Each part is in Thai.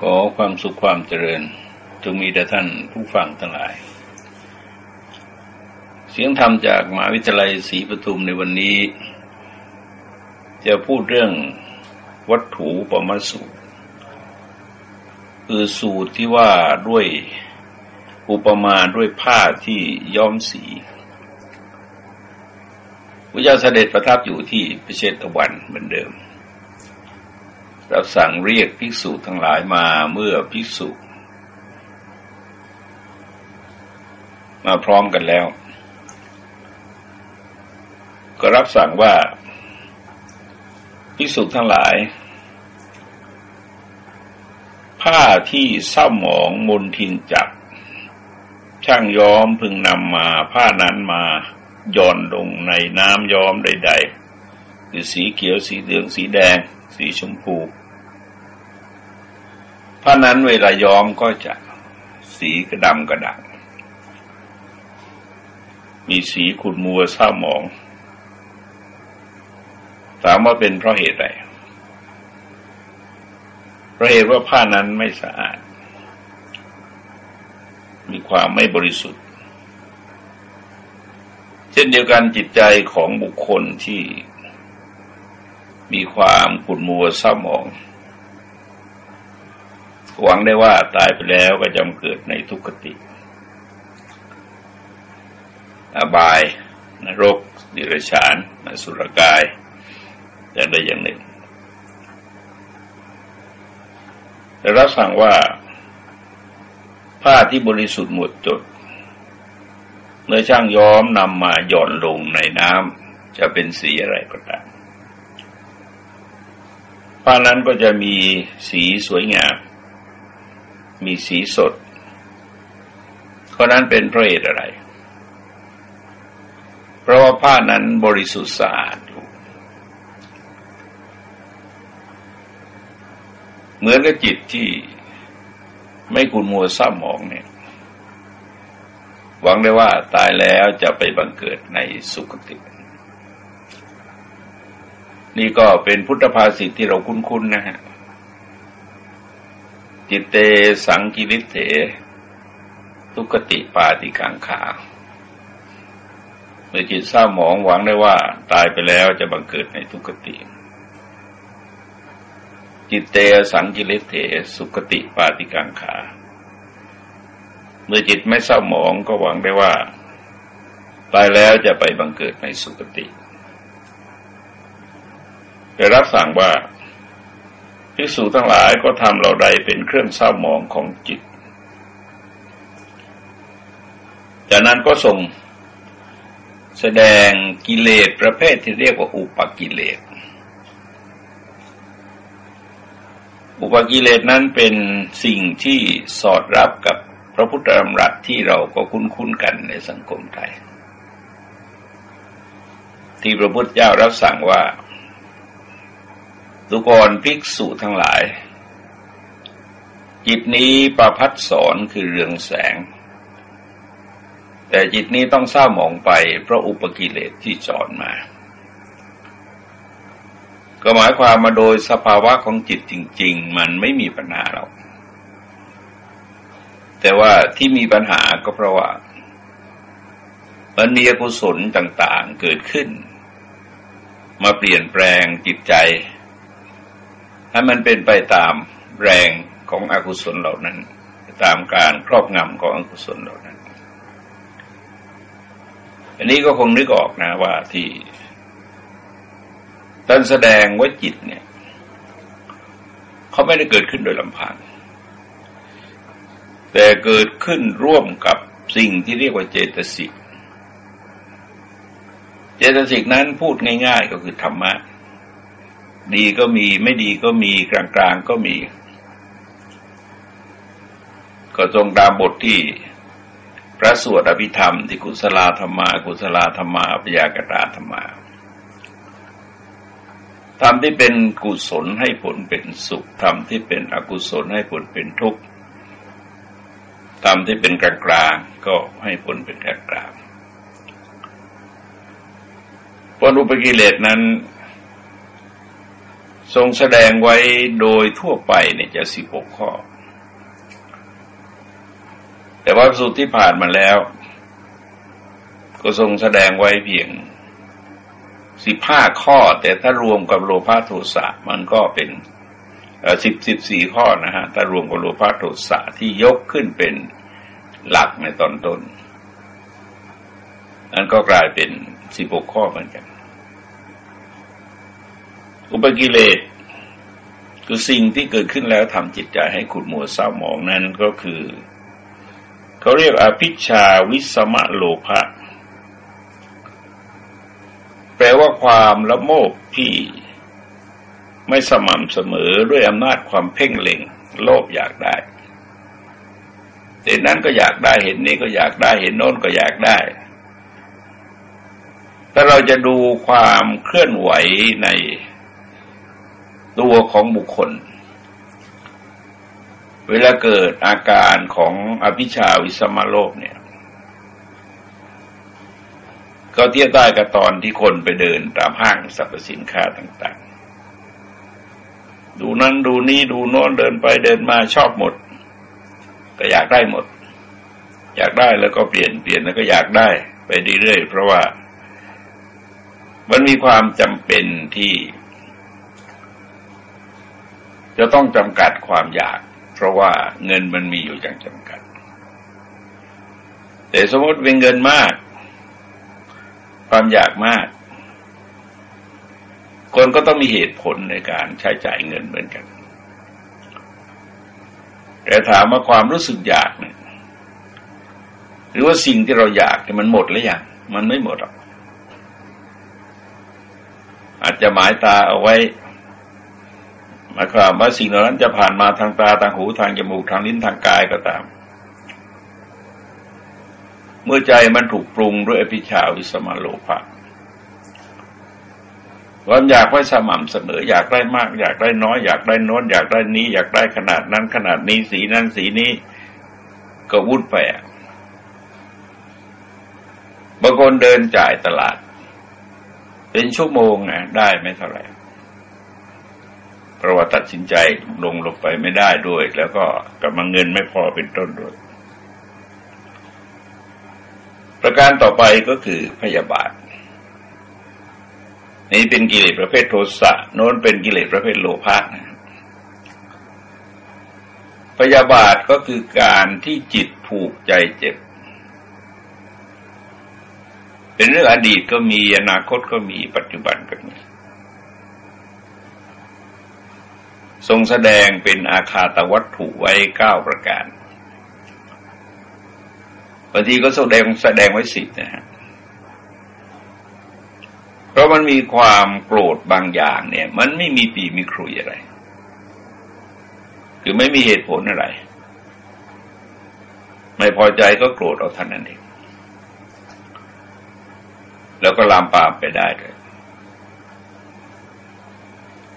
ขอความสุขความเจริญจงมีแด่ท่านผู้ฟังทั้งหลาย เสียงธรรมจากมหาวิทยาลัยศรีปทุมในวันนี้ จะพูดเรื่องวัตถุปมสูตรคือสูตรที่ว่าด้วยอุปมาด้วยผ้าที่ย้อมสีพระเจ้าเสด็จประทับอยู่ที่ประเชตวันเหมือนเดิม รับสั่งเรียกภิกษุทั้งหลายมาเมื่อภิกษุ มาพร้อมกันแล้ว ก็รับสั่งว่าภิกษุทั้งหลาย ผ้าที่เศร้าหมองมนทินจับช่างย้อมพึงนำมาผ้านั้นมาย่อนลงในน้ำย้อมใด ๆ คือสีเขียวสีเหลืองสีแดง สีชมพูผ้านั้นเวลาย้อมก็จะสีกระดำกระดังมีสีขุ่นมัวเศร้าหมอง ถามว่าเป็นเพราะเหตุใดเพราะเหตุว่าผ้านั้นไม่สะอาด มีความไม่บริสุทธิ์ เช่นเดียวกันจิตใจของบุคคลที่ มีความขุ่นมัวเศร้าหมอง หวังได้ว่าตายไปแล้วก็จำเกิดในทุกขติ อบาย นรกดิรชานนสุรกายอย่างใดอย่างหนึ่งแต่รับสั่งว่า ผ้าที่บริสุทธิ์หมดจด เมื่อช่างย้อมนำมาหย่อนลงในน้ำจะเป็นสีอะไรก็ตาม ผ้านั้นก็จะมีสีสวยงาม มีสีสดเพราะนั้นเป็นเพราะเหตุอะไร เพราะว่าผ้านั้นบริสุทธิ์สะอาดอยู่เหมือนกับจิตที่ไม่กุนมัวเศร้าหมองเนี่ย หวังได้ว่าตายแล้วจะไปบังเกิดในสุคติ นี่ก็เป็นพุทธภาษิตที่เราคุ้นๆนะฮะ จิตเตสังกิริเถทุกติปาติกังขาเมื่อจิตเศร้าหมองหวังได้ว่า ตายไปแล้วจะบังเกิดในทุกติ จิตเตสังกิริเถสุกติปาติกังขา เมื่อจิตไม่เศร้าหมองก็หวังได้ว่า ตายแล้วจะไปบังเกิดในสุคติ ได้รับสั่งว่าภิกษุทั้งหลายก็ทำเราใดเป็นเครื่องเศร้าหมองของจิต จากนั้นก็ส่งแสดงกิเลสประเภทที่เรียกว่าอุปกิเลส อุปกิเลสนั้นเป็นสิ่งที่สอดรับกับพระพุทธธรรมรัตที่เราก็คุ้นๆกันในสังคมไทย ที่พระพุทธเจ้ารับสั่งว่า ทุกคนภิกษุทั้งหลาย จิตนี้ประพัดสอนคือเรืองแสง แต่จิตนี้ต้องเศร้าหมองไปเพราะอุปกิเลสที่จอนมา ก็หมายความมาโดยสภาวะของจิตจริง ๆ มันไม่มีปัญหาหรอกแต่ว่าที่มีปัญหาก็เพราะว่ามันมีอกุศลต่าง ๆ เกิดขึ้น มาเปลี่ยนแปลงจิตใจ ให้มันเป็นไปตามแรงของอกุศลเหล่านั้น ตามการครอบงำของอกุศลเหล่านั้น อันนี้ก็คงนึกออกนะว่าที่ท่านแสดงว่าจิตเนี่ยเขาไม่ได้เกิดขึ้นโดยลำพังแต่เกิดขึ้นร่วมกับสิ่งที่เรียกว่าเจตสิก เจตสิกนั้นพูดง่าย ๆ ก็คือธรรมะ ดีก็มีไม่ดีก็มีกลางๆก็มี ก็ตรงตามบทที่พระสวดอภิธรรมที่กุศลธรรมา กุศลธรรมาปยากตาธรรมาธรรมที่เป็นกุศลให้ผลเป็นสุขธรรมที่เป็นอกุศลให้ผลเป็นทุกข์ธรรมที่เป็นกลางกลางก็ให้ผลเป็นกลางกลางผลอุปกิเลสนั้น ทรงแสดงไว้โดยทั่วไปเนี่ยจะสิบหกข้อ แต่ว่าสุดที่ผ่านมาแล้ว ก็ทรงแสดงไว้เพียงสิบห้าข้อ แต่ถ้ารวมกับโลภะโทสะมันก็เป็นสิบสิบสี่ข้อนะฮะ ถ้ารวมกับโลภะโทสะที่ยกขึ้นเป็นหลักในตอนต้นนั้นก็กลายเป็นสิบหกข้อเหมือนกัน อุปกิเลสคือสิ่งที่เกิดขึ้นแล้วทำจิตใจให้ขุดหมัวเศร้าหมองนั้นก็คือเขาเรียกอภิชาวิสมะโลภะแปลว่าความละโมบที่ไม่สม่ำเสมอด้วยอำนาจความเพ่งเล็ง โลภอยากได้เห็นนั้นก็อยากได้เห็นนี้ก็อยากได้เห็นโน้นก็อยากได้ถ้าเราจะดูความเคลื่อนไหวใน ตัวของบุคคล เวลาเกิดอาการของอภิชาวิสมาโลกเนี่ย ก็เทียบได้กับตอนที่คนไปเดินตามห้างสรรพสินค้าต่าง ๆ ดูนั้นดูนี้ดูโน้นเดินไปเดินมาชอบหมด ก็อยากได้หมด อยากได้แล้วก็เปลี่ยนเปลี่ยนแล้วก็อยากได้ไปเรื่อยๆเพราะว่ามันมีความจำเป็นที่ จะต้องจำกัดความอยาก เพราะว่าเงินมันมีอยู่อย่างจำกัด แต่สมมติเป็นเงินมาก ความอยากมาก คนก็ต้องมีเหตุผลในการใช้จ่ายเงินเหมือนกัน แต่ถามว่าความรู้สึกอยากเนี่ยหรือว่าสิ่งที่เราอยากมันหมดหรือยังมันไม่หมดหรอกอาจจะหมายตาเอาไว้ มายความว่าสิ่งเหล่านั้นจะผ่านมาทางตาทางหูทางจมูกทางลิ้นทางกายก็ตาม เมื่อใจมันถูกปรุงด้วยอภิชาวิสมาโลภะความอยากไว้สม่ำเสมออยากได้มาก อยากได้น้อย อยากได้น้นอยากได้นี้ อยากได้ขนาดนั้น ขนาดนี้สีนั้นสีนี้ก็วุ่นไปบางคนเดินจ่ายตลาด เป็นชั่วโมงนะได้ไม่เท่าไหร่ เพราะว่าตัดสินใจลงลงไปไม่ได้ด้วย แล้วก็กำลังเงินไม่พอเป็นต้นด้วย ประการต่อไปก็คือพยาบาทนี้เป็นกิเลสประเภทโทสะโน้นเป็นกิเลสประเภทโลภะนะพยาบาทก็คือการที่จิตผูกใจเจ็บ เป็นเรื่องอดีตก็มีอนาคตก็มีปัจจุบันก็มี ทรงแสดงเป็นอาคาตวัตถุไว้เก้าประการบางทีก็แสดงแสดงไว้สิบนะฮะเพราะมันมีความโกรธบางอย่างเนี่ย มันไม่มีปีมีครุยอะไร คือไม่มีเหตุผลอะไร ไม่พอใจก็โกรธเอาท่านนั้นเองแล้วก็ลามปามไปได้เลย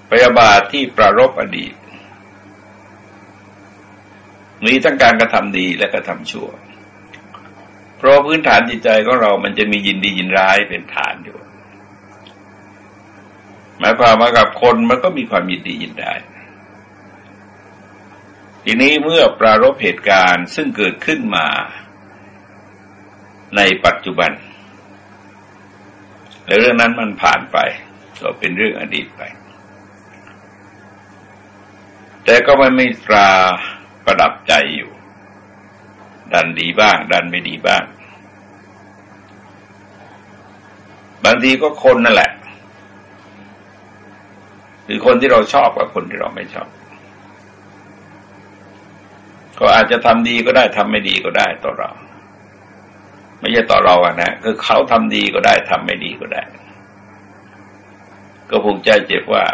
พยาบาทที่ประรบอดีต มีทั้งการกระทำดีและกระทำชั่ว เพราะพื้นฐานจิตใจของเรามันจะมียินดียินร้ายเป็นฐานอยู่ หมายความว่ากับคนมันก็มีความยินดียินร้ายทีนี้เมื่อปรารบเหตุการณ์ซึ่งเกิดขึ้นมาในปัจจุบัน แล้วเรื่องนั้นมันผ่านไปก็เป็นเรื่องอดีตไป แต่ก็ไม่ไม่ตราประดับใจอยู่ ดันดีบ้าง ดันไม่ดีบ้าง บางทีก็คนนั่นแหละคือคนที่เราชอบกับคนที่เราไม่ชอบ ก็อาจจะทำดีก็ได้ทำไม่ดีก็ได้ต่อเรา ไม่ใช่ต่อเราอะนะคือเขาทำดีก็ได้ทำไม่ดีก็ได้ ก็ภูมิใจเจ็บว่า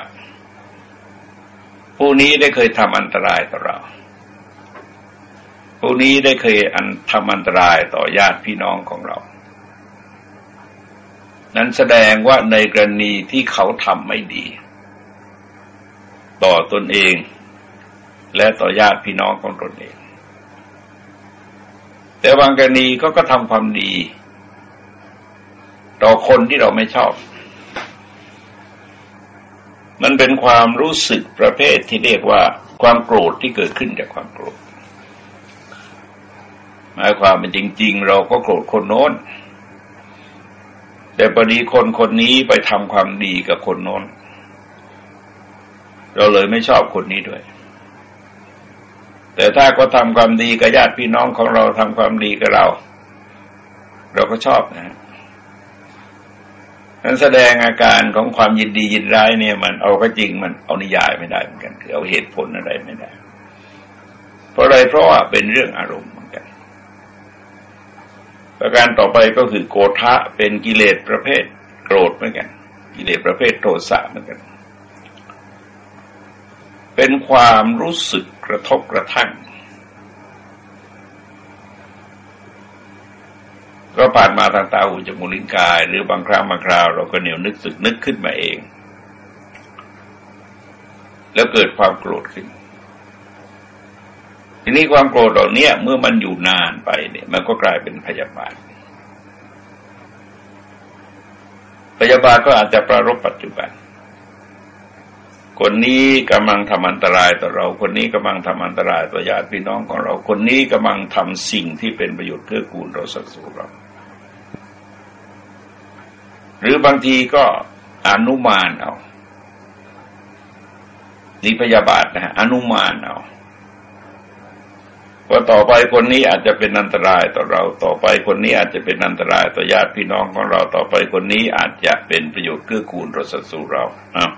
ผู้นี้ได้เคยทำอันตรายต่อเราผู้นี้ได้เคยอันทำอันตรายต่อญาติพี่น้องของเรา นั้นแสดงว่าในกรณีที่เขาทำไม่ดี ต่อตนเอง และต่อญาติพี่น้องของตนเอง แต่บางกรณีก็ก็ทำความดี ต่อคนที่เราไม่ชอบ มันเป็นความรู้สึกประเภทที่เรียกว่าความโกรธที่เกิดขึ้นจากความโกรธหมายความเป็นจริง ๆ เราก็โกรธคนโน้น แต่พอดีคนคนนี้ไปทำความดีกับคนโน้น เราเลยไม่ชอบคนนี้ด้วย แต่ถ้าก็ทำความดีกับญาติพี่น้องของเราทำความดีกับเรา เราก็ชอบนะ นั้นแสดงอาการของความยินดียินร้ายเนี่ย มันเอาก็จริงมันเอานิยายไม่ได้เหมือนกัน คือเอาเหตุผลอะไรไม่ได้ เพราะอะไรเพราะว่าเป็นเรื่องอารมณ์เหมือนกัน ประการต่อไปก็คือโกธะเป็นกิเลสประเภทโกรธเหมือนกัน กิเลสประเภทโทสะเหมือนกัน เป็นความรู้สึกกระทบกระทั่ง ก็ผ่านมาทางตาหูจมูกลิ้นกาย หรือบางครั้งบางคราว เราก็เหนียวนึกสึกนึกขึ้นมาเอง แล้วเกิดความโกรธขึ้น ทีนี้ความโกรธเหล่านี้เมื่อมันอยู่นานไปเนี่ย มันก็กลายเป็นพยาบาทพยาบาทก็อาจจะประรบปัจจุบัน คนนี้กำลังทำอันตรายต่อเรา คนนี้กำลังทำอันตรายต่อญาติพี่น้องของเรา คนนี้กำลังทำสิ่งที่เป็นประโยชน์เพื่อกูลเราสักสูเรา หรือบางทีก็อนุมานเอานี่พยาบาทนะฮะอนุมานเอาว่าต่อไปคนนี้อาจจะเป็นอันตรายต่อเรา ต่อไปคนนี้อาจจะเป็นอันตรายต่อญาติพี่น้องของเรา ต่อไปคนนี้อาจจะเป็นประโยชน์เกื้อกูลรสสู่เรานะ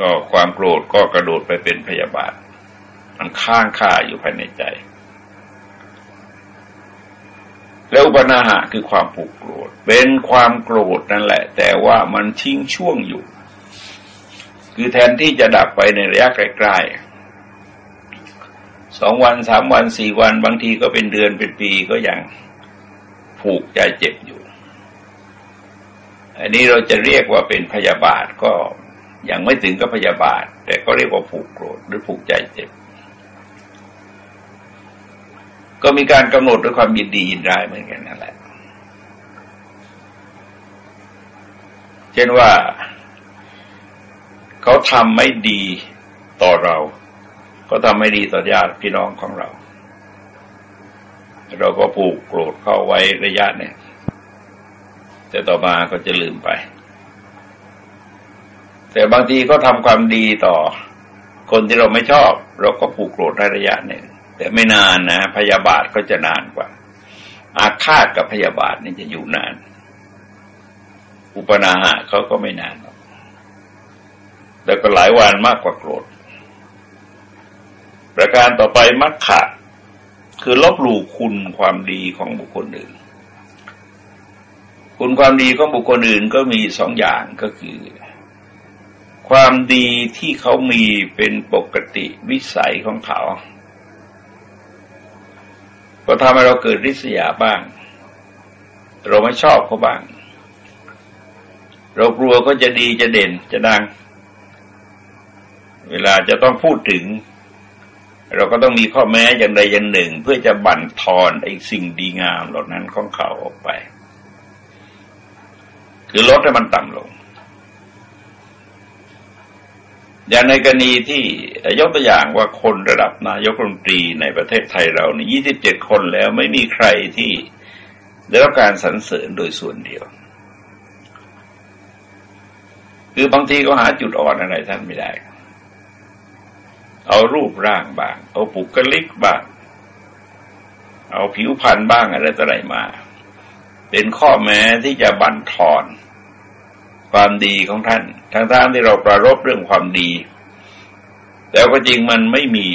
ก็ความโกรธก็กระโดดไปเป็นพยาบาท มันข้างค่าอยู่ภายในใจ แล้วอุปนาหะคือความผูกโกรธ เป็นความโกรธนั่นแหละ แต่ว่ามันทิ้งช่วงอยู่ คือแทนที่จะดับไปในระยะไกลๆสองวันสามวันสี่วันบางทีก็เป็นเดือนเป็นปีก็ยังผูกใจเจ็บอยู่ อันนี้เราจะเรียกว่าเป็นพยาบาทก็ยังไม่ถึงกับพยาบาท แต่ก็เรียกว่าผูกโกรธหรือผูกใจเจ็บ ก็มีการกำหนดด้วยความยินดียินร้ายเหมือนกันนั่นแหละ เช่นว่าเขาทำไม่ดีต่อเราเขาทำไม่ดีต่อญาติพี่น้องของเรา เราก็ผูกโกรธเข้าไว้ระยะเนี่ย แต่ต่อมาก็จะลืมไป แต่บางทีก็ทำความดีต่อคนที่เราไม่ชอบ เราก็ผูกโกรธในระยะหนึ่ง แต่ไม่นานนะพยาบาทก็จะนานกว่า อาฆาตกับพยาบาทนี่จะอยู่นาน อุปนาหะเขาก็ไม่นานแล้วก็หลายวันมากกว่าโกรธ ประการต่อไปมักขะ คือลบหลู่คุณความดีของบุคคลอื่น คุณความดีของบุคคลอื่นก็มีสองอย่างก็คือ ความดีที่เขามีเป็นปกติวิสัยของเขา ก็ทำให้เราเกิดริษยาบ้าง เราไม่ชอบเขาบ้าง เรากลัวก็จะดีจะเด่นจะดัง เวลาจะต้องพูดถึง เราก็ต้องมีข้อแม้อย่างใดอย่างหนึ่ง เพื่อจะบั่นทอนไอ้สิ่งดีงามเหล่านั้นของเขาออกไป คือลดให้มันต่ำลง อย่างในกรณีที่ยกตัวอย่างว่าคนระดับนายกรัฐมนตรีในประเทศไทยเรานี่ยี่สิบเจ็ดคนแล้วไม่มีใครที่ได้รับการสรรเสริญโดยส่วนเดียว คือบางทีก็หาจุดอ่อนอะไรท่านไม่ได้ เอารูปร่างบ้าง เอาปุกลิกบ้าง เอาผิวพรรณบ้างอะไรต่ออะไรมา เป็นข้อแม้ที่จะบั่นทอน ความดีของท่านทางทที่เราประรบเรื่องความดี แต่ก็จริงมันไม่มี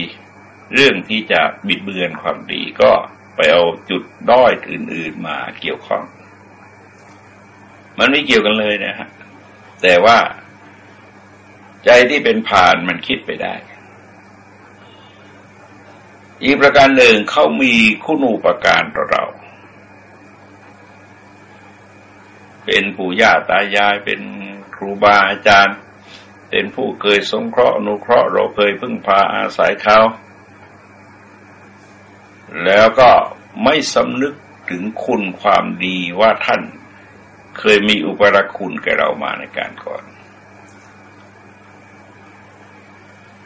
เรื่องที่จะบิดเบือนความดีก็ไปเอาจุดด้อยอื่น ๆมาเกี่ยวข้อง มันไม่เกี่ยวกันเลยนะฮะแต่ว่าใจที่เป็นผ่านมันคิดไปได้ อีกประการหนึ่งเขามีคุณูปการต่อเรา เป็นปู่ย่าตายายเป็นครูบาอาจารย์ เป็นผู้เคยสงเคราะห์อนุเคราะห์เราเคยพึ่งพาอาศัยเขาแล้วก็ไม่สำนึกถึงคุณความดีว่าท่านเคยมีอุปรคุณแก่เรามาในการก่อน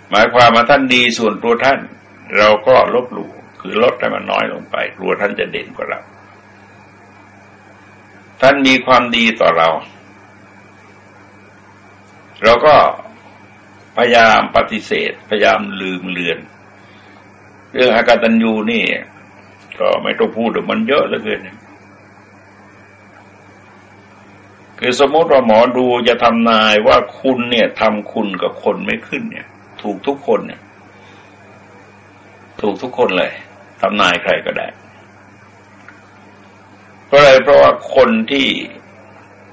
หมายความว่าท่านดีส่วนตัวท่าน เราก็ลบหลู่คือลดให้มันน้อยลงไปกลัวท่านจะเด่นกว่าเรา ท่านมีความดีต่อเรา เราก็พยายามปฏิเสธ พยายามลืมเลือน เรื่องอากาตัญญูนี่ ก็ไม่ต้องพูดมันเยอะเหลือเกินคือสมมติว่าหมอดูจะทำนายว่าคุณเนี่ยทำคุณกับคนไม่ขึ้นเนี่ย ถูกทุกคนเนี่ย ถูกทุกคนเลยทำนายใครก็ได้ เพราะอะไรเพราะว่าคนที่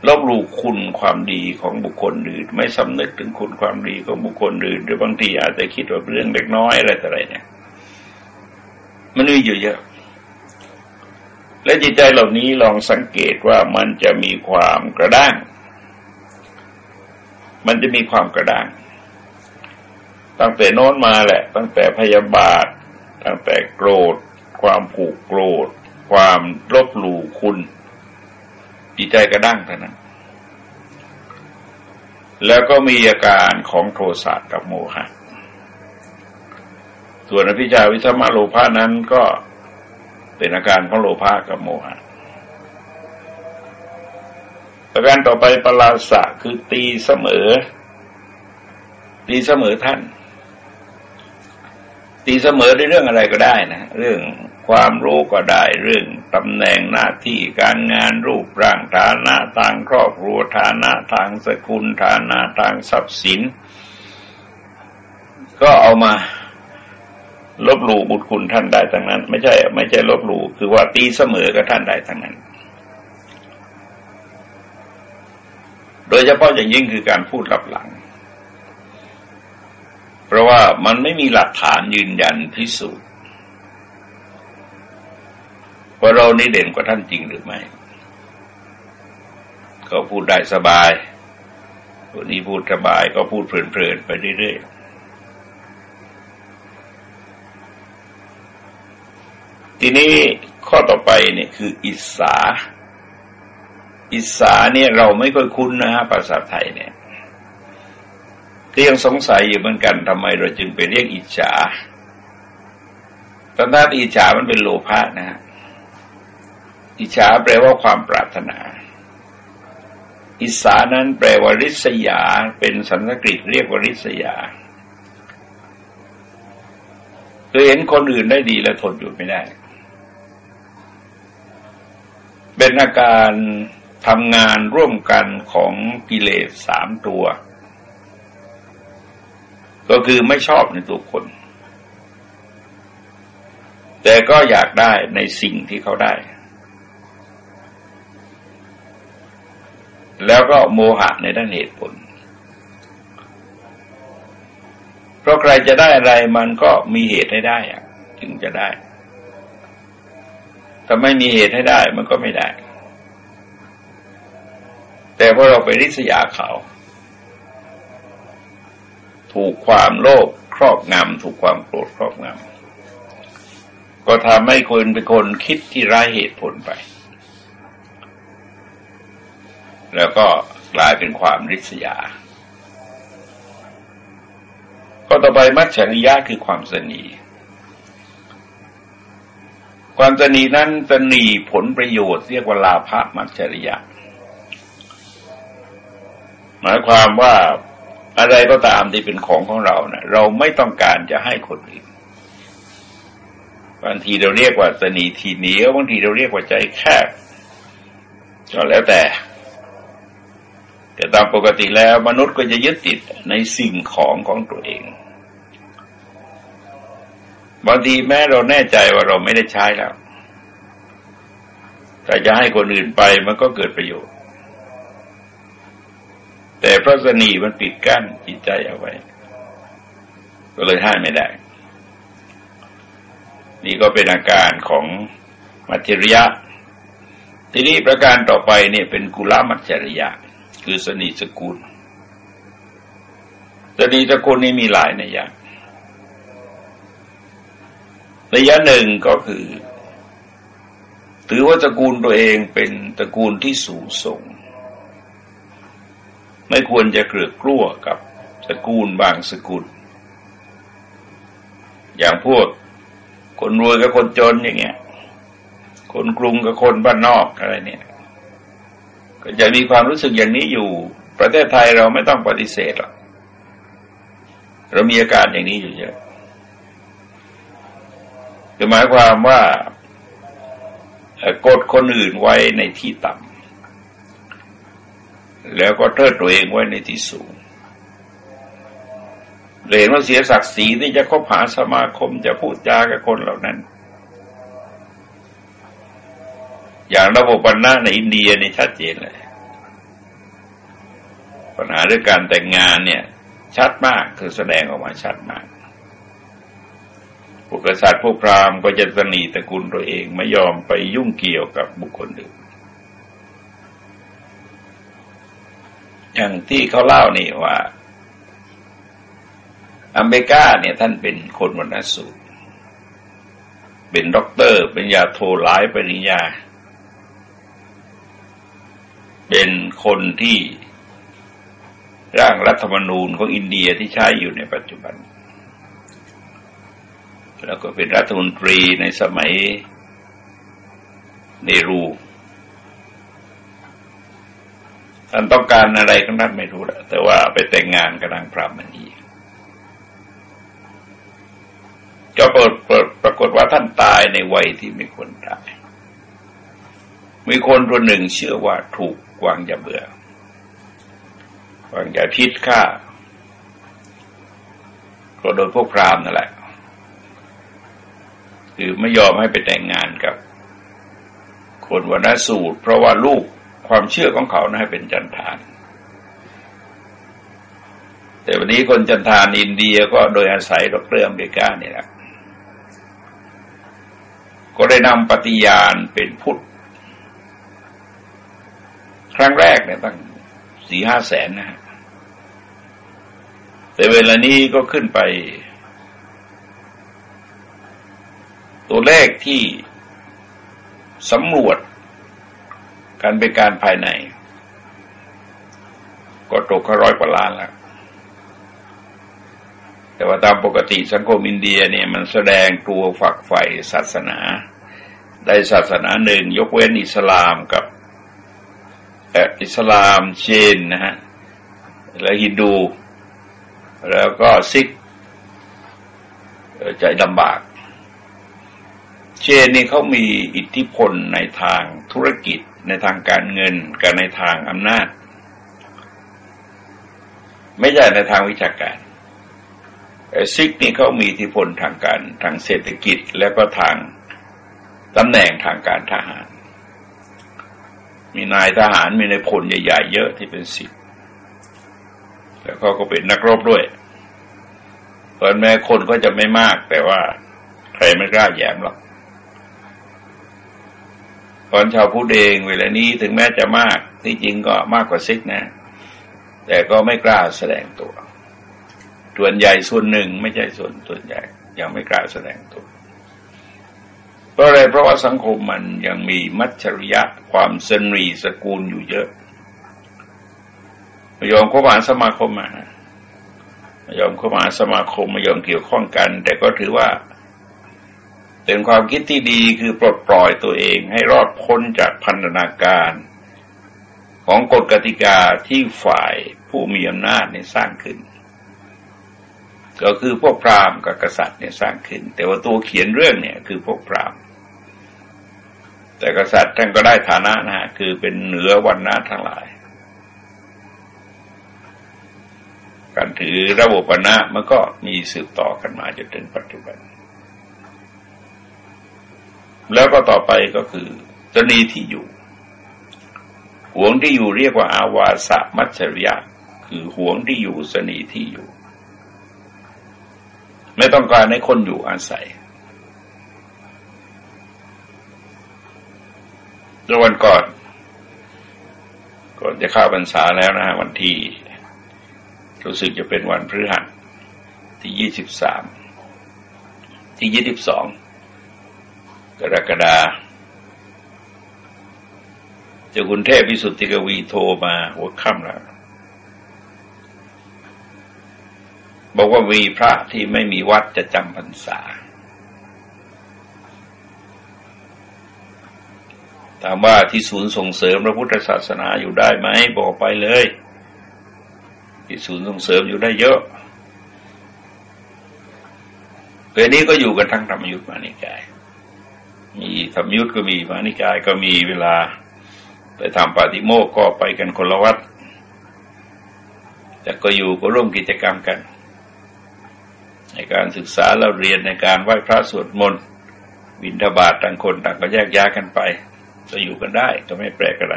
ลบหลู่คุณความดีของบุคคลอื่น ไม่สำนึกถึงคุณความดีของบุคคลอื่น หรือบางทีอาจจะคิดว่าเรื่องเล็กน้อยอะไรแต่อะไรเนี่ย มันมีอยู่เยอะ และจิตใจเหล่านี้ลองสังเกตว่ามันจะมีความกระด้าง มันจะมีความกระด้าง ตั้งแต่โน้นมาแหละ ตั้งแต่พยาบาท ตั้งแต่โกรธ ความผูกโกรธ ความลบหลู่คุณจิตใจกระด้างเท่านั้น แล้วก็มีอาการของโทสะกับโมหะส่วนอภิชาวิสมะโลภานั้นก็เป็นอาการของโลภะกับโมหะประการต่อไปปลาสะคือตีเสมอ ตีเสมอท่าน ตีเสมอในเรื่องอะไรก็ได้นะ เรื่อง ความรู้ก็ได้เรื่องตำแหน่งหน้าที่การงานรูปร่างฐานะทางครอบครัวฐานะทางสกุลฐานะทางทรัพย์สิน ก็เอามาลบหลู่บุตรคุณท่านได้ทั้งนั้น ไม่ใช่ ไม่ใช่ลบหลู่คือว่าตีเสมอกับท่านได้ทั้งนั้น โดยเฉพาะอย่างยิ่งคือการพูดลับหลัง เพราะว่ามันไม่มีหลักฐานยืนยันพิสูจน์ ว่าเรานี่เด่นกว่าท่านจริงหรือไม่ก็พูดได้สบายคนนี้พูดสบายก็พูดเพลินๆไปเรื่อยๆ ทีนี้ข้อต่อไปเนี่ยคืออิสา อิสาเนี่ยเราไม่ค่อยคุ้นนะฮะภาษาไทยเนี่ยก็ยังสงสัยอยู่เหมือนกันทำไมเราจึงไปเรียกอิจฉาตอนนั้นอิจฉามันเป็นโลภะนะฮะ อิจฉาแปลว่าความปรารถนา อิสานั้นแปลว่าริษยา เป็นสันสกฤตเรียกว่าริษยาคือเห็นคนอื่นได้ดีแล้วทนอยู่ไม่ได้ เป็นอาการทำงานร่วมกันของกิเลสสามตัว ก็คือไม่ชอบในตัวคน แต่ก็อยากได้ในสิ่งที่เขาได้ แล้วก็โมหะในด้านเหตุผล เพราะใครจะได้อะไรมันก็มีเหตุให้ได้อะถึงจะได้ ถ้าไม่มีเหตุให้ได้มันก็ไม่ได้ แต่พอเราไปริษยาเขา ถูกความโลภครอบงำถูกความโกรธครอบงำก็ทำให้คนเป็นคนคิดที่ร้ายเหตุผลไป แล้วก็กลายเป็นความริษยา ก็ต่อไปมัจฉริยะคือความสนี ความสนีนั้นสนีผลประโยชน์เรียกว่าลาภมัจฉริยะ หมายความว่าอะไรก็ตามที่เป็นของของเราเนะ่ะ เราไม่ต้องการจะให้คนอื่นบางทีเราเรียกว่าสนีทีเหนียวบางทีเราเรียกว่าใจแคบก็แล้วแต่ แต่ตามปกติแล้วมนุษย์ก็จะยึดติดในสิ่งของของตัวเอง บางทีแม้เราแน่ใจว่าเราไม่ได้ใช้แล้ว แต่จะให้คนอื่นไปมันก็เกิดประโยชน์ แต่พระสนีมันปิดกั้นจิตใจเอาไว้ ก็เลยให้ไม่ได้ นี่ก็เป็นอาการของมัจฉริยะ ทีนี้ประการต่อไปเนี่ยเป็นกุลามัจฉริยะ คือสนีสกุลสนีสกุลนี้มีหลายในอย่างระยะหนึ่งก็คือ ถือว่าตระกูลตัวเองเป็นตระกูลที่สูงส่ง ไม่ควรจะเกลือกกลัวกับสกุลบางสกุล อย่างพวกคนรวยกับคนจนอย่างเงี้ย คนกรุงกับคนบ้านนอกอะไรเนี่ย ก็จะมีความรู้สึกอย่างนี้อยู่ ประเทศไทยเราไม่ต้องปฏิเสธหรอกเรามีอาการอย่างนี้อยู่เยอะคือหมายความว่ากดคนอื่นไว้ในที่ต่ำแล้วก็เทิดตัวเองไว้ในที่สูงเห็นว่าเสียศักดิ์ศรีที่จะคบหาสมาคมจะพูดจากับคนเหล่านั้น อย่างระบบปัญหาในอินเดียนี่ชัดเจนเลย ปัญหาเรื่องการแต่งงานเนี่ย ชัดมากคือแสดงออกมาชัดมากพวกกษัตริย์พวกพราหมณ์ก็จะสนีตระกูลตัวเองไม่ยอมไปยุ่งเกี่ยวกับบุคคลอื่น อย่างที่เขาเล่านี่ว่า อัมเบดการ์เนี่ยท่านเป็นคนวรรณะศูทร เป็นด็อกเตอร์ ปริญญาโทหลายปริญญา เป็นคนที่ร่างรัฐธรรมนูญของอินเดียที่ใช้อยู่ในปัจจุบัน แล้วก็เป็นรัฐมนตรีในสมัยเนรูท่านต้องการอะไรก็นั้นไม่รู้แหละแต่ว่าไปแต่งงานกับนางพรามณีก็ปรากฏปรากฏว่าท่านตายในวัยที่ไม่ควรตาย มีคนคนหนึ่งเชื่อว่าถูก วางยาเบื่อวางยาพิษฆ่าก็โดยพวกพรามนั่นแหละ คือไม่ยอมให้ไปแต่งงานกับ คนวันนสูตร เพราะว่าลูกความเชื่อของเขานะให้เป็นจันทาน แต่วันนี้คนจันทานอินเดียก็โดยอาศัยดอกเรืออเมริกาเนี่ยแหละก็ได้นำปฏิญาณเป็นพุทธ ครั้งแรกเนี่ยตั้งสี่ห้าแสนนะฮะแต่เวลานี้ก็ขึ้นไป ตัวเลขที่สำรวจการเป็นการภายใน ก็ตกร้อยกว่าล้านแล้ว แต่ว่าตามปกติสังคมอินเดียเนี่ยมันแสดงตัวฝักใฝ่ศาสนา ได้ศาสนาหนึ่งยกเว้นอิสลามกับ อิสลามเชนนะฮะแล้วฮินดู แล้วก็ซิกใจลำบาก เชนนี่เขามีอิทธิพลในทางธุรกิจในทางการเงินกับในทางอำนาจ ไม่ใช่ในทางวิชาการซิกนี่เขามีอิทธิพลทางการทางเศรษฐกิจแล้วก็ทางตำแหน่งทางการทหาร มีนายทหารมีในพลใหญ่ๆเยอะที่เป็นสิบแล้วเขาก็เป็นนักรบด้วยเพราะแม้คนก็จะไม่มาก แต่ว่าใครไม่กล้าแย้มหรอกตอนชาวพุทธเองเวลานี้ถึงแม้จะมากที่จริงก็มากกว่าซิกนะ แต่ก็ไม่กล้าแสดงตัวส่วนใหญ่ส่วนหนึ่งไม่ใช่ส่วนส่วนใหญ่ ยังไม่กล้าแสดงตัว เพราะอะไรเพราะว่าสังคมมันยังมีมัจฉริยะความสนรีสกุลอยู่เยอะมายอมเข้ามาสมาคมมามายอมเข้ามาสมาคมมายอมเกี่ยวข้องกัน แต่ก็ถือว่า เป็นความคิดที่ดีคือปลดปล่อยตัวเองให้รอดพ้นจากพันธนาการ ของกฎกติกาที่ฝ่ายผู้มีอำนาจในสร้างขึ้น ก็คือพวกพราหมณ์กับกษัตริย์เนี่ยสร้างขึ้น แต่ว่าตัวเขียนเรื่องเนี่ยคือพวกพราหมณ์ แต่กษัตริย์ท่านก็ได้ฐานะนะฮะคือเป็นเหนือวันนาทั้งหลาย การถือระบบวรรณะมันก็มีสืบต่อกันมาจนถึงปัจจุบัน แล้วก็ต่อไปก็คือตนีที่อยู่ห่วงที่อยู่เรียกว่าอาวาสมัจฉริยะ คือห่วงที่อยู่สนีที่อยู่ ไม่ต้องการให้คนอยู่อาศัยตวันก่อนก่อนจะเข้าพรรษาแล้วนะฮะวันที่รู้สึกจะเป็นวันพฤหัสที่ยี่สิบสามที่ยี่สิบสองกรกฎาจ้าคุณเทพพิสุทธิกวีโทรมาหัวค่ำแล้ว บอกว่ามีพระที่ไม่มีวัดจะจำพรรษาถามว่าที่ศูนย์ส่งเสริมพระพุทธศาสนาอยู่ได้ไหมบอกไปเลย ที่ศูนย์ส่งเสริมอยู่ได้เยอะเพื่อนี้ก็อยู่กันทั้งธรรมยุทธมานิกาย มีธรรมยุทธก็มีมานิกายก็มีเวลา ไปทำปฏิโมกก็ไปกันคนละวัดแต่ก็อยู่ก็ร่วมกิจกรรมกัน ในการศึกษาเราเรียนในการไหว้พระสวดมนต์บิณฑบาตต่างคนต่างก็แยกย้ายกันไปจะอยู่กันได้ก็ไม่แปลกอะไร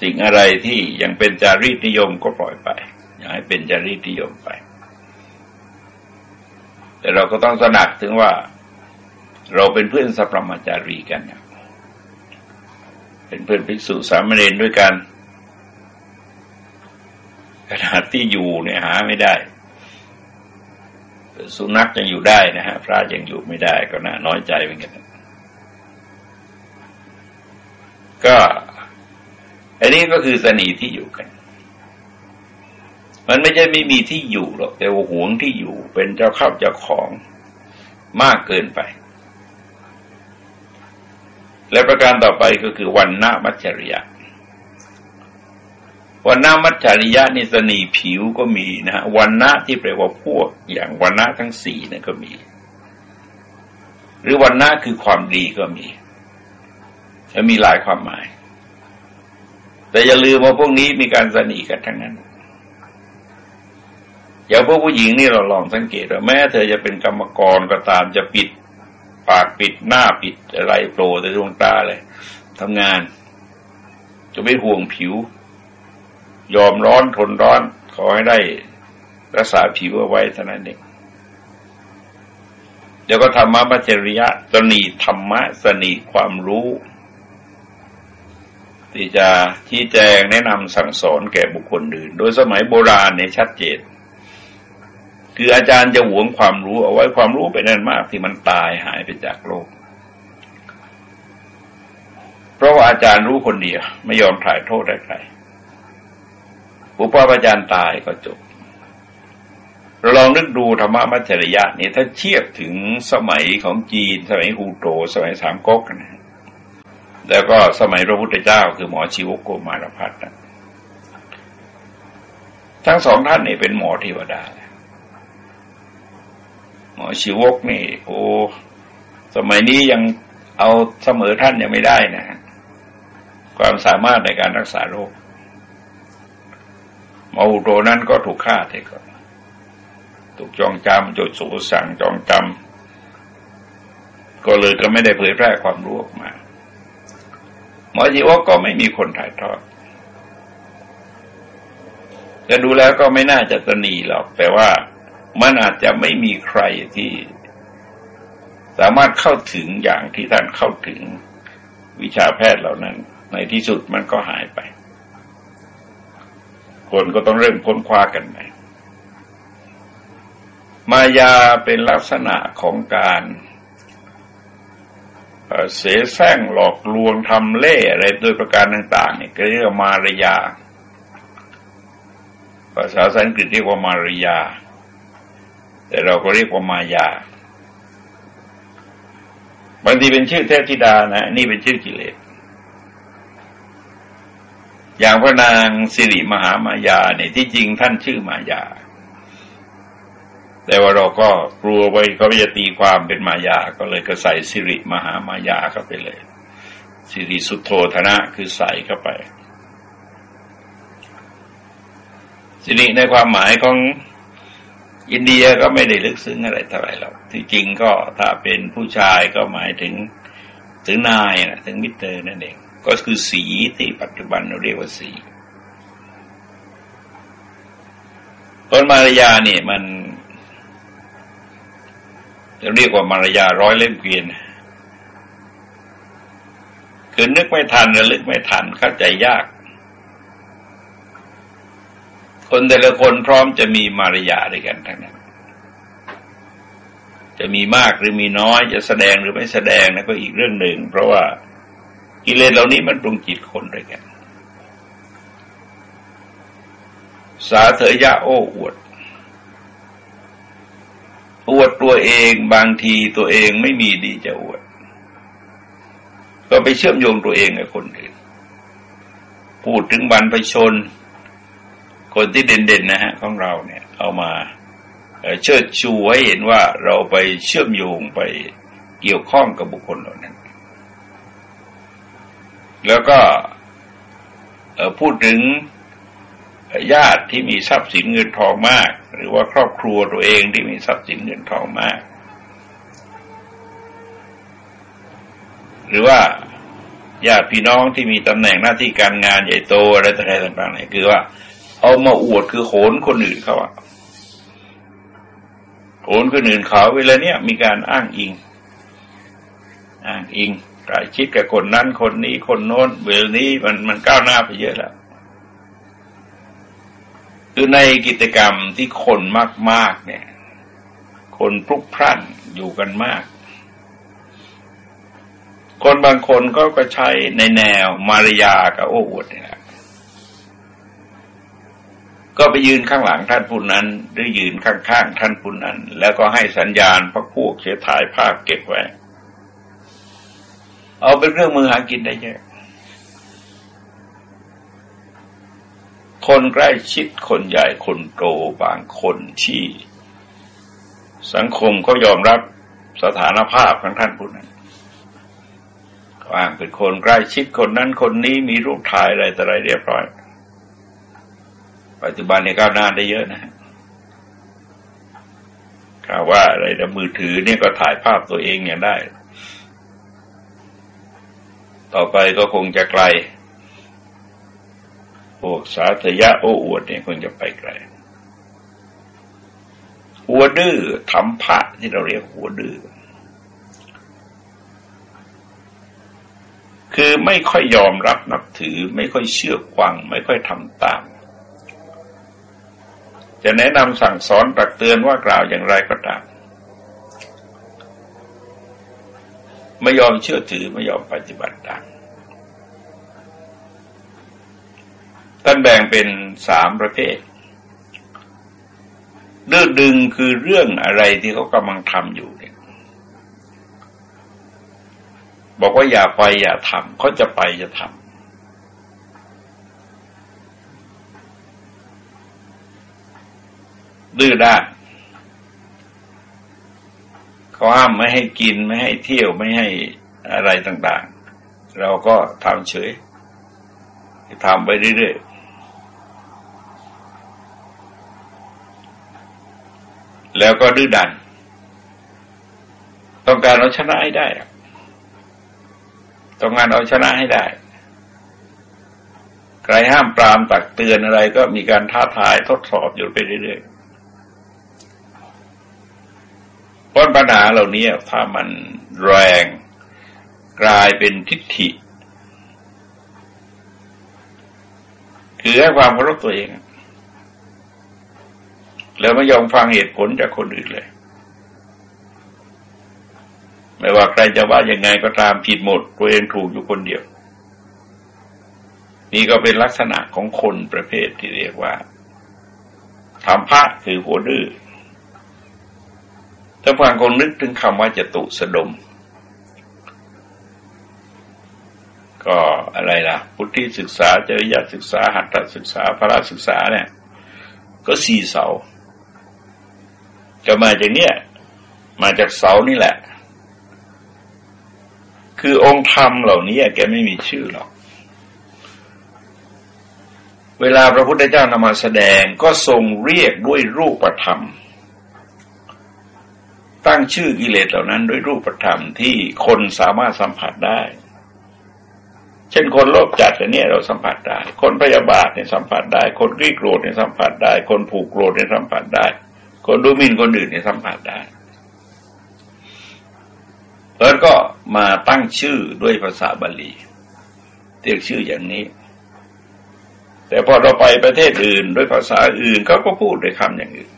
สิ่งอะไรที่ยังเป็นจารีตนิยมก็ปล่อยไป อย่าให้เป็นจารีตนิยมไป แต่เราก็ต้องสนักถึงว่า เราเป็นเพื่อนสัพพมจารีกัน เป็นเพื่อนภิกษุสามเณรด้วยกัน ขนาดที่อยู่เนี่ยหาไม่ได้ สุนัขยังอยู่ได้นะฮะพระยังอยู่ไม่ได้ก็น่าน้อยใจเหมือนกันก็อันนี้ก็คือสนีที่อยู่กัน มันไม่ใช่ไม่มีที่อยู่หรอกแต่ว่าหวงที่อยู่เป็นเจ้าข้าเจ้าของมากเกินไป และประการต่อไปก็คือวันนามัจฉริยะ วันน้ามัจฉริยะนิสนีผิวก็มีนะฮะวันน้าที่แปลว่าพวก อย่างวันน้าทั้งสี่นั่นก็มี หรือวันน้าคือความดีก็มีจะมีหลายความหมาย แต่อย่าลืมว่าพวกนี้มีการสนิทกันทั้งนั้นอย่างพวกผู้หญิงนี่เราลองสังเกตว่าแม้เธอจะเป็นกรรมกรก็ตามจะปิด ปากปิดหน้าปิดอะไรโผล่แต่ดวงตาเลยทำงาน จะไม่ห่วงผิว ยอมร้อนทนร้อน ขอให้ได้รักษาผิวเอาไว้เท่านั้นเองเดี๋ยวก็ธรรมะมัจจริยะสนีธรรมะสนีความรู้ ที่จะชี้แจงแนะนำสั่งสอนแก่บุคคลอื่น โดยสมัยโบราณเนี่ยชัดเจน คืออาจารย์จะหวงความรู้เอาไว้ความรู้เป็นนั้นมากที่มันตายหายไปจากโลก เพราะว่าอาจารย์รู้คนเดียว ไม่ยอมถ่ายโทษได้ใคร ผู้พ่ออาจารย์ตายก็จบ เราลองนึกดูธรรมะมัจฉริยะนี่ถ้าเทียบถึงสมัยของจีน สมัยฮูโต สมัยสามก๊กนะแล้วก็สมัยพระพุทธเจ้าคือหมอชีวกโกมารพัฒน์ทั้งสองท่านนี่เป็นหมอเทวดา หมอชีวกนี่ โอ้สมัยนี้ยังเอาเสมอท่านยังไม่ได้นะ ความสามารถในการรักษาโรค มออุโตนั้นก็ถูกฆ่าเถก่อนถูกจองจำจดสูสั่งจองจำก็เลยก็ไม่ได้เผยแพร่ความรู้ออกมาหมอจีวก็ไม่มีคนถ่ายทอดแต่ดูแล้วก็ไม่น่าจะตนีหรอก แต่ว่ามันอาจจะไม่มีใครที่สามารถเข้าถึงอย่างที่ท่านเข้าถึงวิชาแพทย์เหล่านั้น ในที่สุดมันก็หายไป คนก็ต้องเริ่มค้นคว้ากันใหม่มายาเป็นลักษณะของการเสแสร้งหลอกลวงทำเล่อะไรโดยประการต่างๆเนี่ยเรียกว่ามารยา ภาษาสันสกฤตเรียกว่ามารยา แต่เราก็เรียกว่ามายา บางทีเป็นชื่อเทพธิดานะ นี่เป็นชื่อกิเลส อย่างพระนางสิริมหามายาเนี่ยที่จริงท่านชื่อมายา แต่ว่าเราก็กลัวไปเขาจะตีความเป็นมายา ก็เลยก็ใส่สิริมหามายาเข้าไปเลย สิริสุทโธธนะคือใส่เข้าไป สิริในความหมายของอินเดียก็ไม่ได้ลึกซึ้งอะไรเท่าไหร่หรอก ที่จริงก็ถ้าเป็นผู้ชายก็หมายถึงถึงนายนะถึงมิเตอร์นั่นเอง ก็คือสีที่ปัจจุบันเราเรียกว่าสีต้นมารยาเนี่ยมันจะเรียกว่ามารยาร้อยเล่มเกวียนคือนึกไม่ทันระลึกไม่ทันเข้าใจยาก คนแต่ละคนพร้อมจะมีมารยาด้วยกันทั้งนั้น จะมีมากหรือมีน้อยจะแสดงหรือไม่แสดงนะก็อีกเรื่องหนึ่ง เพราะว่า กิเลสเหล่านี้มันปรุงจิตคนด้วยกันสาเถยะโอ้อวด อวดตัวเองบางทีตัวเองไม่มีดีจะอวด ก็ไปเชื่อมโยงตัวเองกับคนอื่น พูดถึงบรรพชน คนที่เด่นๆนะฮะของเราเนี่ย เอามาเชิดชูไว้เห็นว่าเราไปเชื่อมโยงไปเกี่ยวข้องกับบุคคลเหล่านั้น แล้วก็พูดถึงญาติที่มีทรัพย์สินเงินทองมาก หรือว่าครอบครัวตัวเองที่มีทรัพย์สินเงินทองมาก หรือว่าญาติพี่น้องที่มีตำแหน่งหน้าที่การงานใหญ่โตอะไรต่างๆเนี่ยคือว่า เอามาอวดคือโหนคนอื่นเขาอะโหนคนอื่นเขาเวลาเนี้ยมีการอ้างอิง อ้างอิง ใกล้ชิดกับคนนั้นคนนี้คนโน้นเวลนี้มันมันก้าวหน้าไปเยอะแล้วคือในกิจกรรมที่คนมาก ๆ เนี่ย คนพลุกพล่านอยู่กันมาก คนบางคนก็ก็ใช้ในแนวมารยากับโอ้อวดเนี่ยก็ไปยืนข้างหลังท่านผู้นั้น หรือยืนข้างๆท่านผู้นั้น แล้วก็ให้สัญญาณพักพวกเสียถ่ายภาพเก็บไว้ เอาเป็นเครื่องมือหากินได้เยอะคนใกล้ชิดคนใหญ่คนโตบางคนที่ สังคมก็ยอมรับสถานภาพของท่านผู้นั้นว่างเป็นคนใกล้ชิดคนนั้นคนนี้มีรูปถ่ายอะไรแต่อะไรเรียบร้อย ปัจจุบันนี้ก้าวหน้าได้เยอะนะกล่าวว่าอะไรแต่มือถือเนี่ยก็ถ่ายภาพตัวเองอย่างได้ ต่อไปก็คงจะไกล พวกสาธยะโอ้อวดเนี่ยคงจะไปไกลหัวดื้อทำพระที่เราเรียกหัวดื้อคือไม่ค่อยยอมรับนับถือ ไม่ค่อยเชื่อฟัง ไม่ค่อยทำตาม จะแนะนำสั่งสอนตักเตือนว่ากล่าวอย่างไรก็ตาม ไม่ยอมเชื่อถือไม่ยอมปฏิบัติตามท่านแบ่งเป็นสามประเภทดื้อดึงคือเรื่องอะไรที่เขากำลังทำอยู่เนี่ยบอกว่าอย่าไปอย่าทำเขาจะไปจะทำดื้อด้าน เขาห้ามไม่ให้กินไม่ให้เที่ยวไม่ให้อะไรต่าง ๆ เราก็ทำเฉยทำไปเรื่อยๆ แล้วก็ดื้อดัน ต้องการเอาชนะให้ได้ ต้องการเอาชนะให้ได้ ใครห้ามปรามตักเตือนอะไรก็มีการท้าทายทดสอบอยู่ไปเรื่อย ๆพ้นปัญหาเหล่านี้ถ้ามันแรงกลายเป็นทิฏฐิ คือให้ความเคารพตัวเอง แล้วไม่ยอมฟังเหตุผลจากคนอื่นเลย ไม่ว่าใครจะว่ายังไงก็ตามผิดหมด ตัวเองถูกอยู่คนเดียว นี่ก็เป็นลักษณะของคนประเภทที่เรียกว่าทำพระคือหัวดื้อ ถ้าฟังคงนึกถึงคำว่าจตุสดม ก็อะไรล่ะ พุทธิศึกษา จริยศึกษา หัตถศึกษา พระศึกษาเนี่ย ก็สี่เสา ก็มาจากเนี้ย มาจากเสานี่แหละ คือองค์ธรรมเหล่านี้แกไม่มีชื่อหรอก เวลาพระพุทธเจ้านำมาแสดงก็ทรงเรียกด้วยรูปธรรม ตั้งชื่อกิเลสเหล่านั้นด้วยรูปธรรมที่คนสามารถสัมผัสได้ เช่นคนโลภจัดเนี่ยเราสัมผัสได้ คนพยาบาทเนี่ยสัมผัสได้ คนรีโกรธเนี่ยสัมผัสได้ คนผูกโกรธเนี่ยสัมผัสได้ คนดูหมิ่นคนอื่นเนี่ยสัมผัสได้แล้วก็มาตั้งชื่อด้วยภาษาบาลีเรียกชื่ออย่างนี้ แต่พอเราไปประเทศอื่นด้วยภาษาอื่นเขาก็พูดด้วยคำอย่างอื่น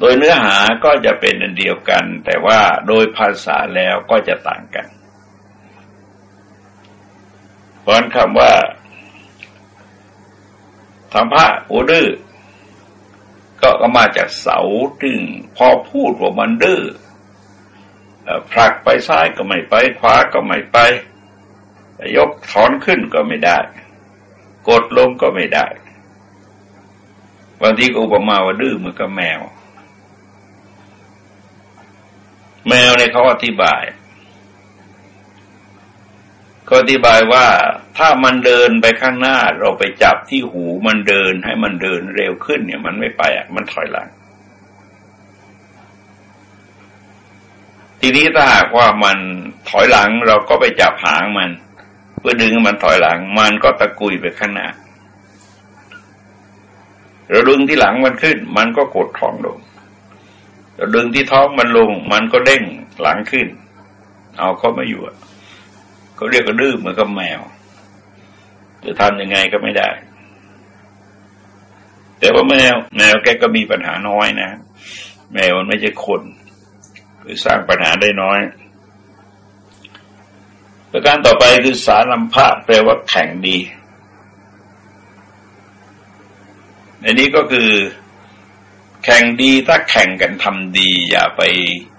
โดยเนื้อหาก็จะเป็นอันเดียวกัน แต่ว่าโดยภาษาแล้วก็จะต่างกันเพราะคำว่าทำพระโอดื้อก็ก็มาจากเสาตึงพอพูดว่ามันดื้อผลักไปซ้ายก็ไม่ไปขวาก็ไม่ไป ยกถอนขึ้นก็ไม่ได้ กดลงก็ไม่ได้บางทีก็อุปมาว่าดื้อเหมือนกับแมว แมวเนี่ยเขาอธิบายก็อธิบายว่าถ้ามันเดินไปข้างหน้า เราไปจับที่หูมันเดินให้มันเดินเร็วขึ้น เนี่ย มันไม่ไปอะมันถอยหลัง ทีนี้ถ้าหากว่ามันถอยหลังเราก็ไปจับหางมัน เพื่อดึงมันถอยหลัง มันก็ตะกุยไปข้างหน้าเราดึงที่หลังมันขึ้น มันก็กดท้องลง ดึงที่ท้องมันลง มันก็เด้งหลังขึ้น เอาก็ไม่อยู่เขาเรียกก็ดื้อเหมือนกับแมว จะทำยังไงก็ไม่ได้ แต่ว่าแมวแมวแกก็มีปัญหาน้อยนะ แมวมันไม่ใช่คนคือสร้างปัญหาได้น้อยประการต่อไปคือสารลำพะแปลว่าแข่งดีในนี้ก็คือ แข่งดีถ้าแข่งกันทำดี อย่าไป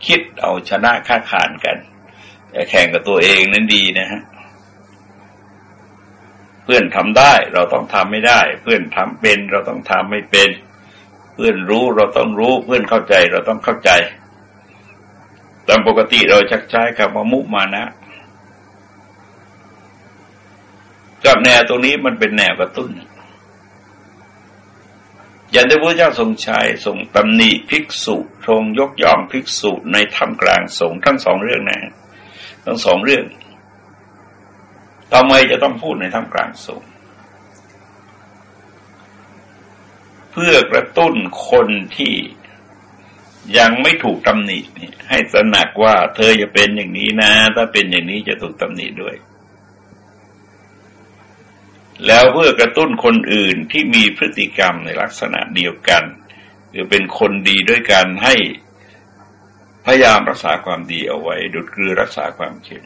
คิดเอาชนะค่าขานกันอย่าแข่งกับตัวเองนั้นดีนะฮะเพื่อนทำได้เราต้องทำไม่ได้ เพื่อนทำเป็นเราต้องทำไม่เป็น เพื่อนรู้เราต้องรู้ เพื่อนเข้าใจเราต้องเข้าใจตามปกติเราชักใช้คำว่ามุมานะกับแนวตรงนี้มันเป็นแนวกระตุ้น อย่างที่พระเจ้าทรงใช้ทรงตำหนิภิกษุทรงยกย่องภิกษุในธรรมกลางสงฆ์ทั้งสองเรื่องนะทั้งสองเรื่องทำไมจะต้องพูดในธรรมกลางสงฆ์เพื่อกระตุ้นคนที่ยังไม่ถูกตำหนิให้สนักว่าเธอจะเป็นอย่างนี้นะ ถ้าเป็นอย่างนี้จะถูกตำหนิด้วย แล้วเพื่อกระตุ้นคนอื่นที่มีพฤติกรรมในลักษณะเดียวกัน หรือเป็นคนดีด้วยกันให้พยายามรักษาความดีเอาไว้ ดุดคือรักษาความเค็ม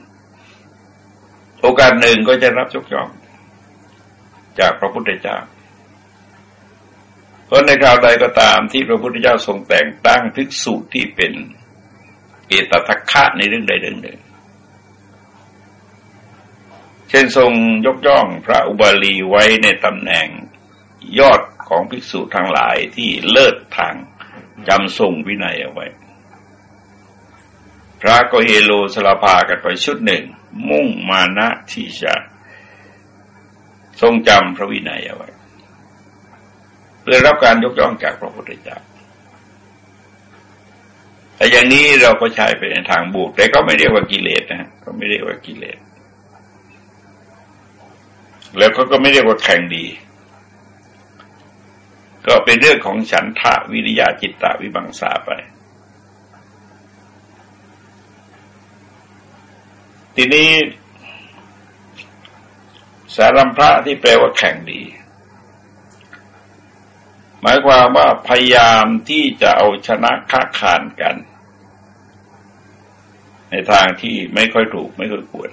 โอกาสหนึ่งก็จะรับยกย่อง จากพระพุทธเจ้าเพราะในคราวใดก็ตามที่พระพุทธเจ้าทรงแต่งตั้งภิกษุที่เป็นเอตทัคคะในเรื่องใดเรื่องหนึ่ง ช่นทรงยกย่องพระอุบาลีไว้ในตำแหน่งยอดของภิกษุทั้งหลายที่เลิศทางจำทรงวินัยเอาไว้ พระก็เฮโลสลาพากันไปชุดหนึ่ง มุ่งมานะที่จะทรงจำพระวินัยเอาไว้ เพื่อรับการยกย่องจากพระพุทธเจ้าแต่อย่างนี้เราก็ใช้ไปในทางบวกแต่ก็ไม่เรียกว่ากิเลสนะก็ไม่เรียกว่ากิเลส แล้วก็ก็ไม่เรียกว่าแข่งดี ก็เป็นเรื่องของฉันทะวิริยะจิตตะวิบังสาไป ทีนี้ สารัมพระที่แปลว่าแข่งดี หมายความว่าพยายามที่จะเอาชนะค้าขานกัน ในทางที่ไม่ค่อยถูกไม่ค่อยควร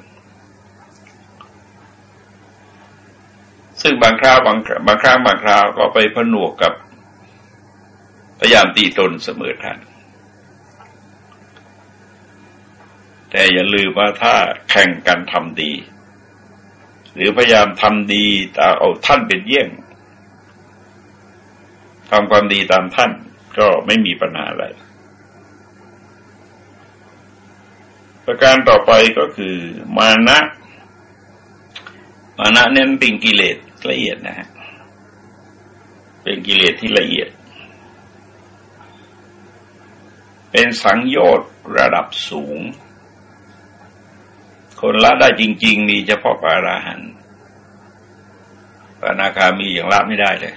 ซึ่งบางคราวบางบางครั้งบางคราวก็ไปผนวกกับพยายามตีตนเสมอท่านแต่อย่าลืมว่าถ้าแข่งกันทำดี หรือพยายามทำดีแต่เอาท่านเป็นเยี่ยงทำความดีตามท่านก็ไม่มีปัญหาอะไร ประการต่อไปก็คือมานะ มานะเน้นป็นกิเลส ละเอียดนะฮะ เป็นกิเลสที่ละเอียด เป็นสังโยชน์ระดับสูง คนละได้จริง ๆ มีเฉพาะพระอราหันต์พระนาคามีอย่างละไม่ได้เลย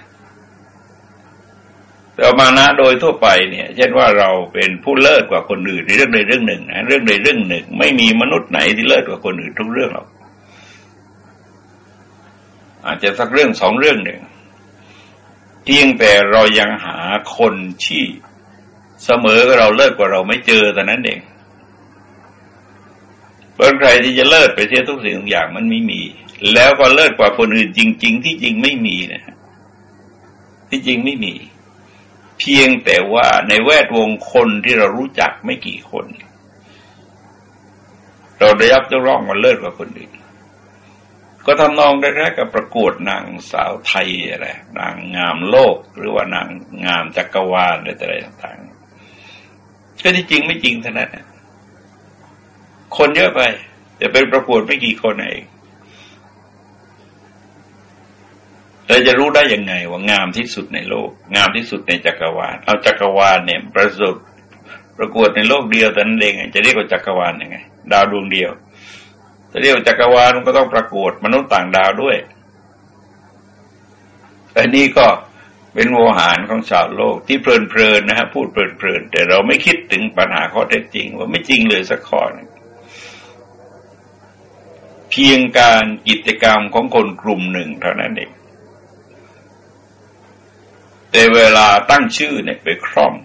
แต่มานะโดยทั่วไปเนี่ย เช่นว่าเราเป็นผู้เลิศกว่าคนอื่นในเรื่องใดเรื่องหนึ่งนะเรื่องใดเรื่องหนึ่ง ไม่มีมนุษย์ไหนที่เลิศกว่าคนอื่นทุกเรื่องหรอก อาจจะสักเรื่องสองเรื่องหนึ่งเพียงแต่เรายังหาคนที่เสมอกับเราเลิศกว่าเราไม่เจอแต่นั้นเองเพื่อนใครที่จะเลิศไปเทียทุกสิ่งทุกอย่างมันไม่มี แล้วก็เลิศกว่าคนอื่นจริง ๆ ที่จริงไม่มีนะที่จริงไม่มี เพียงแต่ว่าในแวดวงคนที่เรารู้จักไม่กี่คน เราได้ยับจะร้องมาเลิศกว่าคนอื่น ก็ทำนองแรกๆกับประกวดนางสาวไทยอะไรนางงามโลกหรือว่านางงามจักรวาลอะไรต่างๆ ก็ที่จริงไม่จริงเท่านั้นคนเยอะไปแต่เป็นประกวดไม่กี่คนเองเราจะรู้ได้ยังไงว่างามที่สุดในโลก งามที่สุดในจักรวาลเอาจักรวาลเนี่ยประสบประกวดในโลกเดียวแต่นั้นเองจะเรียกว่าจักรวาลยังไง ดาวดวงเดียว จะเรียกว่าจักรวาลก็ต้องประกวดมนุษย์ต่างดาวด้วยอันนี้ก็เป็นโมหารของชาวโลกที่เพลินๆนะฮะพูดเพลินๆแต่เราไม่คิดถึงปัญหาข้อเท็จจริง ว่าไม่จริงเลยสักข้อนึงเพียงการกิจกรรมของคนกลุ่มหนึ่งเท่านั้นเองแต่เวลาตั้งชื่อเนี่ยไปคร่อม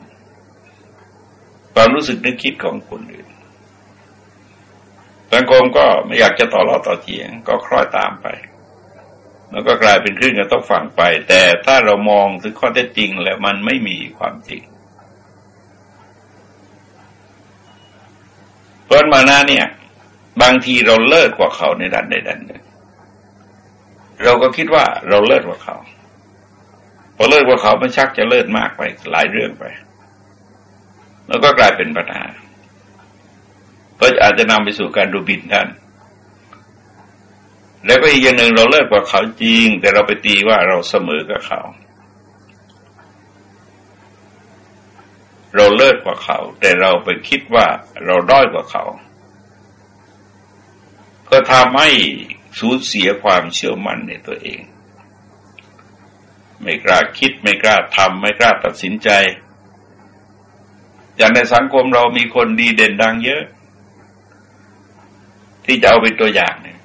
ความรู้สึกนึกคิดของคนอื่น สังคมก็ไม่อยากจะต่อรอต่อเถียง ก็คล้อยตามไป แล้วก็กลายเป็นคลื่นกันต้องฝังไป แต่ถ้าเรามองถึงข้อเท็จจริง แล้วมันไม่มีความจริงเพราะมาหน้าเนี่ย บางทีเราเลิศกว่าเขาในด้านใดด้านหนึ่งเราก็คิดว่าเราเลิศกว่าเขาพอเลิศกว่าเขามันชักจะเลิศมากไปหลายเรื่องไป แล้วก็กลายเป็นปัญหา ก็อาจจะนำไปสู่การดูบินท่าน แล้วก็อีกอย่างหนึ่งเราเลิกกว่าเขาจริง แต่เราไปตีว่าเราเสมอกับเขา เราเลิกกว่าเขา แต่เราไปคิดว่าเราด้อยกว่าเขา ก็ทำให้สูญเสียความเชื่อมั่นในตัวเอง ไม่กล้าคิดไม่กล้าทำไม่กล้าตัดสินใจอย่างในสังคมเรามีคนดีเด่นดังเยอะ ที่จะเอาเป็นตัวอย่างเนี่ย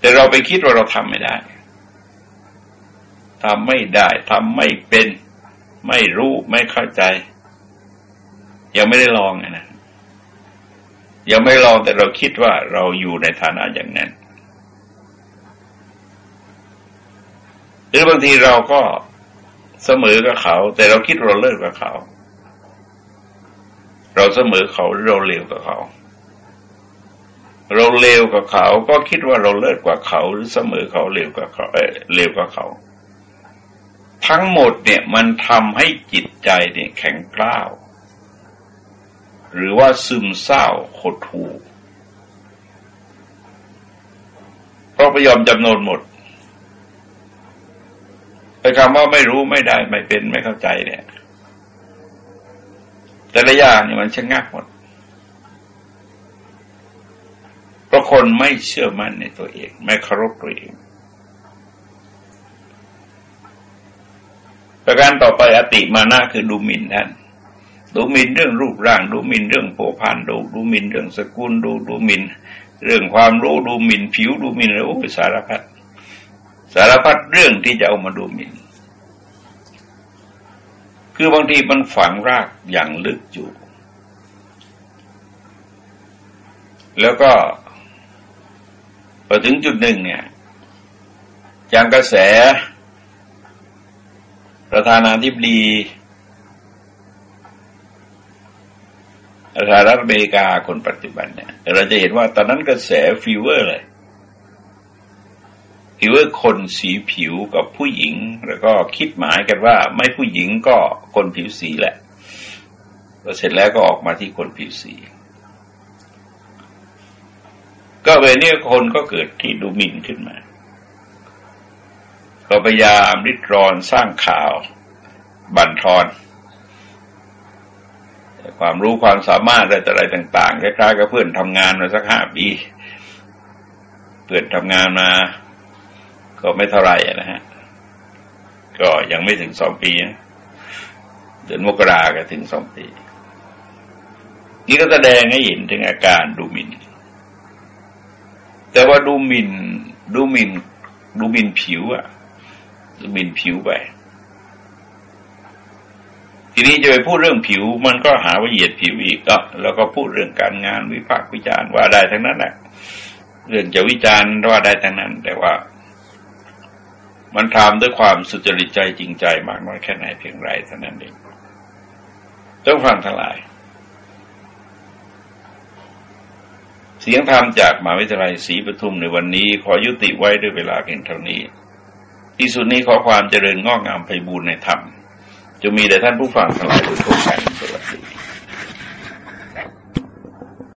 แต่เราไปคิดว่าเราทำไม่ได้ทำไม่ได้ทำไม่เป็น ไม่รู้ไม่เข้าใจ ยังไม่ได้ลองนะยังไม่ลองแต่เราคิดว่าเราอยู่ในฐานะอย่างนั้นหรือบางทีเราก็เสมอกับเขา แต่เราคิดเราเลิกกับเขา เราเสมอเขาเราเลวกับเขา เราเลวกว่าเขา ก็คิดว่าเราเลิศกว่าเขาหรือเสมอเขาเลวกว่าเขาเลวกว่าเขา ทั้งหมดเนี่ยมันทำให้จิตใจเนี่ยแข็งกร้าว หรือว่าซึมเศร้าโคถูเพราะพยอมจำนวนหมดไอ้คำว่าไม่รู้ไม่ได้ไม่เป็นไม่เข้าใจเนี่ย แต่ละอย่างเนี่ยมันชะงักหมดเพ ราะคนไม่เชื่อมั่นในตัวเอง ไม่เคารพตัวเอง ประการต่อไปอติมานะคือดูหมิ่นท่านดูหมิ่นเรื่องรูปร่าง ดูหมิ่นเรื่องโผพันดูดูหมิ่นเรื่องสกุลดูดูหมิ่นเรื่องความรู้ดูหมิ่นผิวดูหมิ่นอะไรโอ้สารพัดสารพัดเรื่องที่จะเอามาดูหมิ่น คือบางทีมันฝังรากอย่างลึกอยู่ แล้วก็ พอถึงจุดหนึ่งเนี่ยจากกระแส ประธานาธิบดีสหรัฐอเมริกาคนปัจจุบันเนี่ยเราจะเห็นว่าตอนนั้นกระแส fever เลย fever คนสีผิวกับผู้หญิง แล้วก็คิดหมายกันว่า ไม่ผู้หญิงก็คนผิวสีแหละเสร็จแล้วก็ออกมาที่คนผิวสี ก็เวนี้คนก็เกิดที่ดูหมิ่นขึ้นมา ก็พยายามริดรอนสร้างข่าว บันทอนความรู้ความสามารถอะไรต่อะไรต่างๆคล้ายๆกับเพื่อนทำงานมาสักห้าปี เพื่อนทำงานมา ก็ไม่เท่าไหร่นะฮะ ก็ยังไม่ถึงสองปีนะเดือนมกราก็ถึงสองปี นี่ก็แสดงให้เห็นถึงอาการดูหมิ่น แต่ว่าดูหมิน่นดูหมิน่นดูหมิ่นผิวอะดูหมิ่นผิวไป ทีนี้จะไปพูดเรื่องผิว มันก็หาว่าเหยียดผิวอีกก็แล้วก็พูดเรื่องการงานวิพากษ์วิจารณ์ว่าได้ทั้งนั้นแหละเรื่องจะวิจารณ์ว่าได้ทั้งนั้น แต่ว่า มันทำด้วยความสุจริตใจจริงใจมากน้อยแค่ไหนเพียงไรเท่านั้นเองต้องฟังทั้งหลาย เสียงธรรมจากมหาวิทยาลัยศรีปทุมในวันนี้ขอยุติไว้ด้วยเวลาเพียงเท่านี้ ที่สุดนี้ขอความเจริญงอกงามไปบูรณนธรรมจะมีแต่ท่านผู้ฟังทั้งหลายทุกท่าน